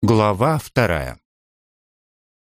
Глава вторая.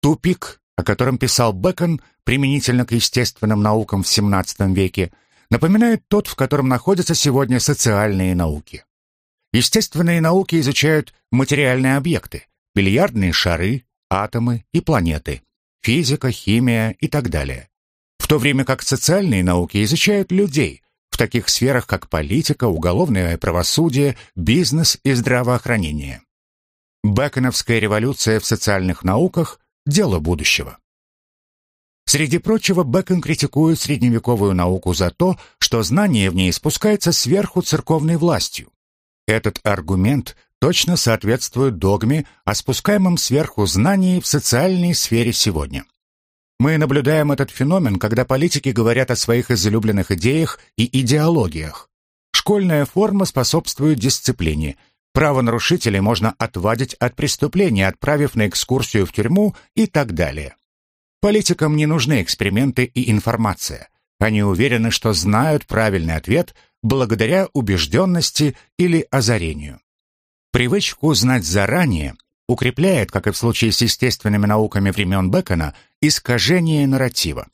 Тупик, о котором писал Бэкон применительно к естественным наукам в XVII веке, напоминает тот, в котором находятся сегодня социальные науки. Естественные науки изучают материальные объекты, бильярдные шары, атомы и планеты, физика, химия и так далее. В то время как социальные науки изучают людей в таких сферах, как политика, уголовное правосудие, бизнес и здравоохранение. Бэконовская революция в социальных науках – дело будущего. Среди прочего, Бэкон критикует средневековую науку за то, что знание в ней спускается сверху церковной властью. Этот аргумент точно соответствует догме о спускаемом сверху знании в социальной сфере сегодня. Мы наблюдаем этот феномен, когда политики говорят о своих излюбленных идеях и идеологиях. Школьная форма способствует дисциплине – Правонарушителей можно отвадить от преступления, отправив на экскурсию в тюрьму и так далее. Политикам не нужны эксперименты и информация. Они уверены, что знают правильный ответ благодаря убежденности или озарению. Привычку знать заранее укрепляет, как и в случае с естественными науками времен Бекона, искажение нарратива.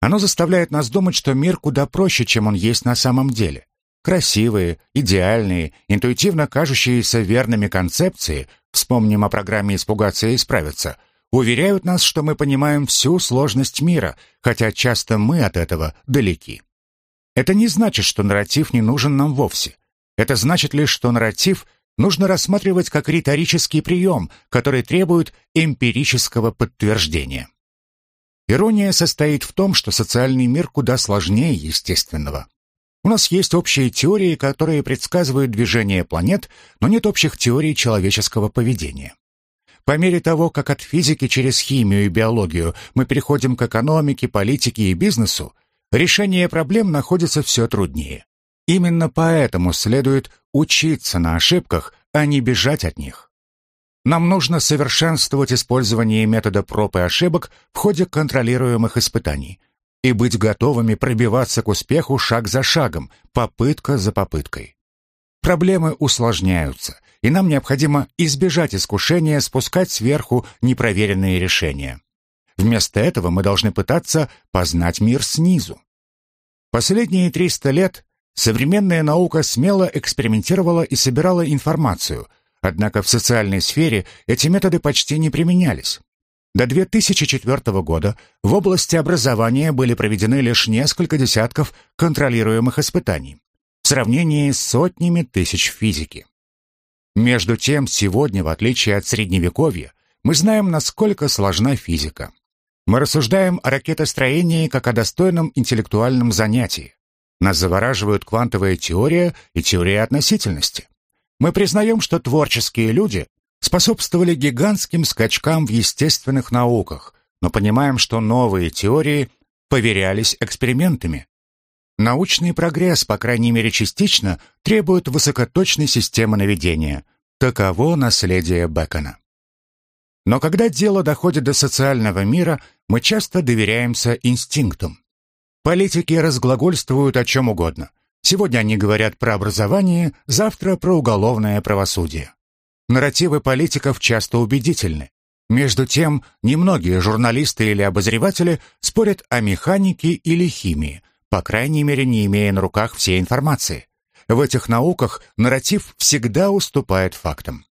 Оно заставляет нас думать, что мир куда проще, чем он есть на самом деле. Красивые, идеальные, интуитивно кажущиеся верными концепции, вспомним о программе «Испугаться и исправиться», уверяют нас, что мы понимаем всю сложность мира, хотя часто мы от этого далеки. Это не значит, что нарратив не нужен нам вовсе. Это значит лишь, что нарратив нужно рассматривать как риторический прием, который требует эмпирического подтверждения. Ирония состоит в том, что социальный мир куда сложнее естественного. У нас есть общие теории, которые предсказывают движение планет, но нет общих теорий человеческого поведения. По мере того, как от физики через химию и биологию мы переходим к экономике, политике и бизнесу, решение проблем находится все труднее. Именно поэтому следует учиться на ошибках, а не бежать от них. Нам нужно совершенствовать использование метода проб и ошибок в ходе контролируемых испытаний – и быть готовыми пробиваться к успеху шаг за шагом, попытка за попыткой. Проблемы усложняются, и нам необходимо избежать искушения спускать сверху непроверенные решения. Вместо этого мы должны пытаться познать мир снизу. Последние 300 лет современная наука смело экспериментировала и собирала информацию, однако в социальной сфере эти методы почти не применялись. До 2004 года в области образования были проведены лишь несколько десятков контролируемых испытаний в сравнении с сотнями тысяч физики. Между тем, сегодня, в отличие от Средневековья, мы знаем, насколько сложна физика. Мы рассуждаем о ракетостроении как о достойном интеллектуальном занятии. Нас завораживают квантовая теория и теория относительности. Мы признаем, что творческие люди способствовали гигантским скачкам в естественных науках, но понимаем, что новые теории поверялись экспериментами. Научный прогресс, по крайней мере частично, требует высокоточной системы наведения. Таково наследие Бекона. Но когда дело доходит до социального мира, мы часто доверяемся инстинктам. Политики разглагольствуют о чем угодно. Сегодня они говорят про образование, завтра про уголовное правосудие. Нарративы политиков часто убедительны. Между тем, немногие журналисты или обозреватели спорят о механике или химии, по крайней мере, не имея на руках всей информации. В этих науках нарратив всегда уступает фактам.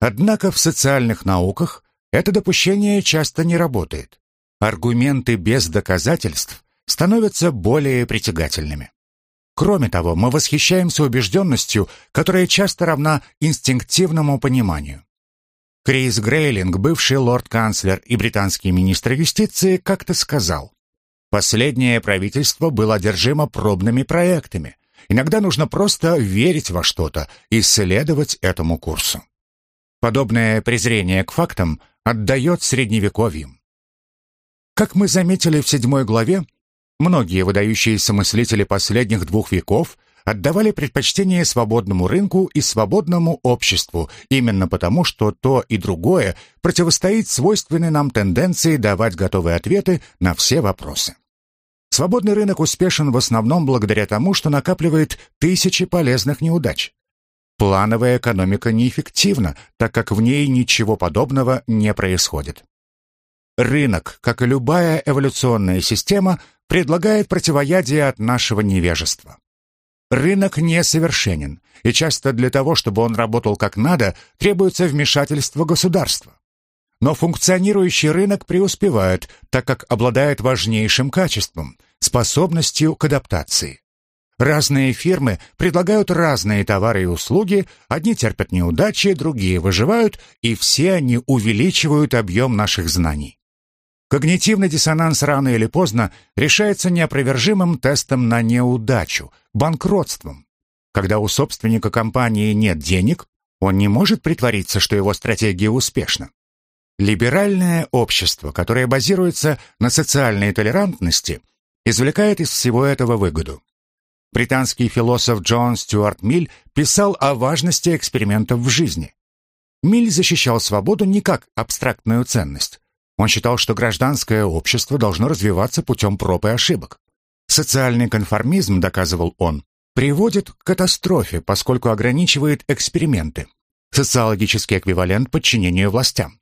Однако в социальных науках это допущение часто не работает. Аргументы без доказательств становятся более притягательными. Кроме того, мы восхищаемся убежденностью, которая часто равна инстинктивному пониманию. Крис Грейлинг, бывший лорд-канцлер и британский министр юстиции, как-то сказал, «Последнее правительство было одержимо пробными проектами. Иногда нужно просто верить во что-то и следовать этому курсу». Подобное презрение к фактам отдает средневековьем. Как мы заметили в седьмой главе, Многие выдающиеся мыслители последних двух веков отдавали предпочтение свободному рынку и свободному обществу, именно потому, что то и другое противостоит свойственной нам тенденции давать готовые ответы на все вопросы. Свободный рынок успешен в основном благодаря тому, что накапливает тысячи полезных неудач. Плановая экономика неэффективна, так как в ней ничего подобного не происходит. Рынок, как и любая эволюционная система, предлагает противоядие от нашего невежества. Рынок несовершенен, и часто для того, чтобы он работал как надо, требуется вмешательство государства. Но функционирующий рынок преуспевает, так как обладает важнейшим качеством – способностью к адаптации. Разные фирмы предлагают разные товары и услуги, одни терпят неудачи, другие выживают, и все они увеличивают объем наших знаний. Когнитивный диссонанс рано или поздно решается неопровержимым тестом на неудачу, банкротством. Когда у собственника компании нет денег, он не может притвориться, что его стратегия успешна. Либеральное общество, которое базируется на социальной толерантности, извлекает из всего этого выгоду. Британский философ Джон Стюарт Миль писал о важности экспериментов в жизни. Миль защищал свободу не как абстрактную ценность. Он считал, что гражданское общество должно развиваться путем проб и ошибок. Социальный конформизм, доказывал он, приводит к катастрофе, поскольку ограничивает эксперименты. Социологический эквивалент подчинению властям.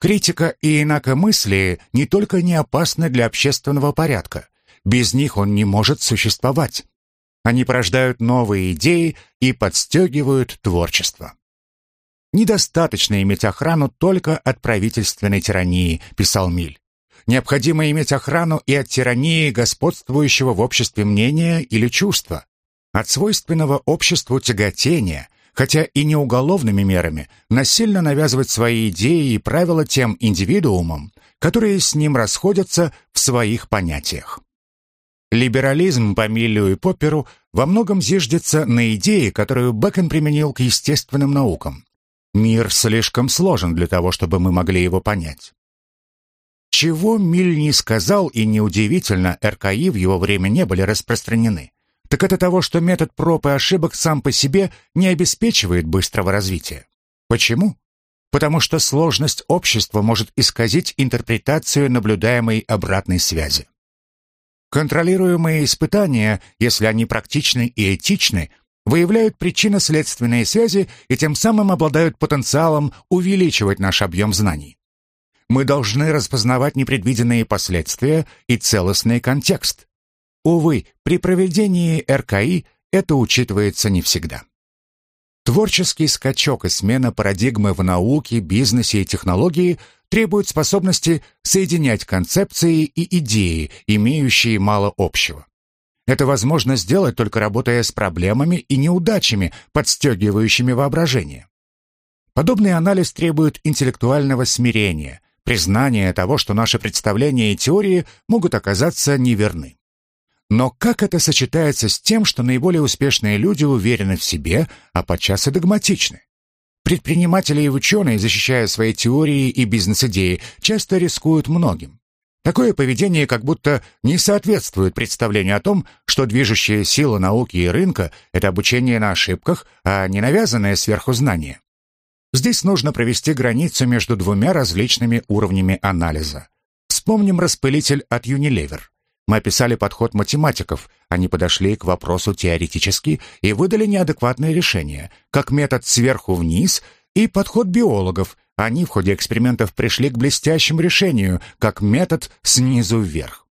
Критика и инакомыслие не только не опасны для общественного порядка, без них он не может существовать. Они порождают новые идеи и подстегивают творчество. «Недостаточно иметь охрану только от правительственной тирании», — писал Миль. «Необходимо иметь охрану и от тирании господствующего в обществе мнения или чувства, от свойственного обществу тяготения, хотя и не уголовными мерами, насильно навязывать свои идеи и правила тем индивидуумам, которые с ним расходятся в своих понятиях. Либерализм по Миллю и Попперу во многом зиждется на идее, которую Бэкон применил к естественным наукам. Мир слишком сложен для того, чтобы мы могли его понять. Чего Миль не сказал, и неудивительно, РКИ в его время не были распространены, так это того, что метод проб и ошибок сам по себе не обеспечивает быстрого развития. Почему? Потому что сложность общества может исказить интерпретацию наблюдаемой обратной связи. Контролируемые испытания, если они практичны и этичны, выявляют причинно-следственные связи и тем самым обладают потенциалом увеличивать наш объем знаний. Мы должны распознавать непредвиденные последствия и целостный контекст. Увы, при проведении РКИ это учитывается не всегда. Творческий скачок и смена парадигмы в науке, бизнесе и технологии требует способности соединять концепции и идеи, имеющие мало общего. Это возможно сделать только работая с проблемами и неудачами, подстегивающими воображение. Подобный анализ требует интеллектуального смирения, признания того, что наши представления и теории могут оказаться неверны. Но как это сочетается с тем, что наиболее успешные люди уверены в себе, а подчас и догматичны? Предприниматели и ученые, защищая свои теории и бизнес-идеи, часто рискуют многим. Такое поведение как будто не соответствует представлению о том, что движущая сила науки и рынка — это обучение на ошибках, а не навязанное сверху знание. Здесь нужно провести границу между двумя различными уровнями анализа. Вспомним распылитель от Unilever. Мы описали подход математиков, они подошли к вопросу теоретически и выдали неадекватное решение, как метод сверху вниз и подход биологов. Они в ходе экспериментов пришли к блестящему решению, как метод снизу вверх.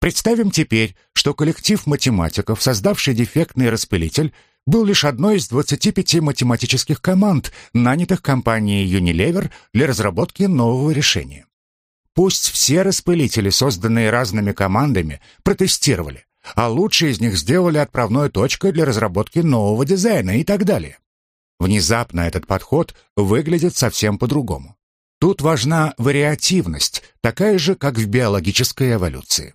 Представим теперь, что коллектив математиков, создавший дефектный распылитель, был лишь одной из 25 математических команд, нанятых компанией Unilever для разработки нового решения. Пусть все распылители, созданные разными командами, протестировали, а лучшие из них сделали отправной точкой для разработки нового дизайна и так далее. Внезапно этот подход выглядит совсем по-другому. Тут важна вариативность, такая же, как в биологической эволюции.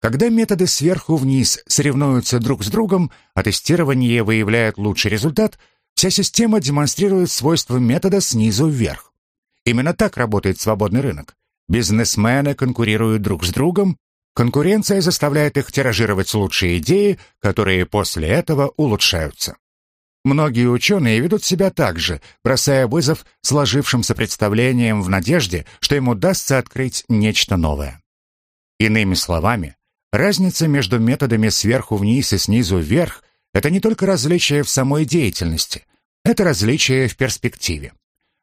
Когда методы сверху вниз соревнуются друг с другом, а тестирование выявляет лучший результат, вся система демонстрирует свойства метода снизу вверх. Именно так работает свободный рынок. Бизнесмены конкурируют друг с другом, конкуренция заставляет их тиражировать лучшие идеи, которые после этого улучшаются. Многие ученые ведут себя так же, бросая вызов сложившимся представлениям в надежде, что им удастся открыть нечто новое. Иными словами, разница между методами сверху вниз и снизу вверх – это не только различие в самой деятельности, это различие в перспективе.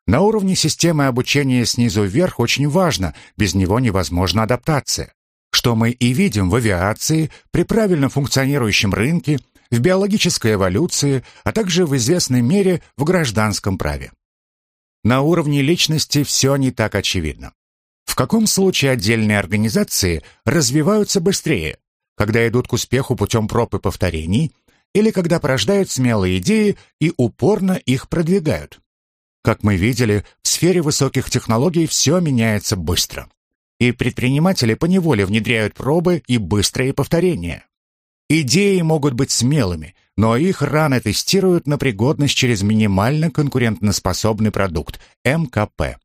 На уровне системы обучения снизу вверх очень важно, без него невозможна адаптация. Что мы и видим в авиации, при правильно функционирующем рынке, в биологической эволюции, а также в известной мере в гражданском праве. На уровне личности все не так очевидно. В каком случае отдельные организации развиваются быстрее, когда идут к успеху путем проб и повторений, или когда порождают смелые идеи и упорно их продвигают? Как мы видели, в сфере высоких технологий все меняется быстро. И предприниматели поневоле внедряют пробы и быстрые повторения. Идеи могут быть смелыми, но их рано тестируют на пригодность через минимально конкурентоспособный продукт – МКП.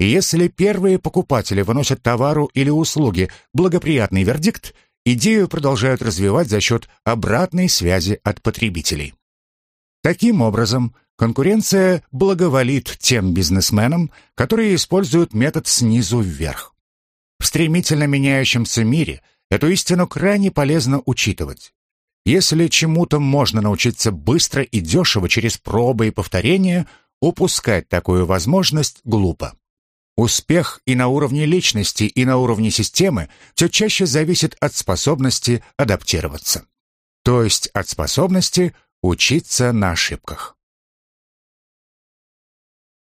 Если первые покупатели выносят товару или услуги благоприятный вердикт, идею продолжают развивать за счет обратной связи от потребителей. Таким образом, конкуренция благоволит тем бизнесменам, которые используют метод снизу вверх. В стремительно меняющемся мире эту истину крайне полезно учитывать. Если чему-то можно научиться быстро и дешево через пробы и повторения, упускать такую возможность глупо. Успех и на уровне личности, и на уровне системы все чаще зависит от способности адаптироваться. То есть от способности учиться на ошибках.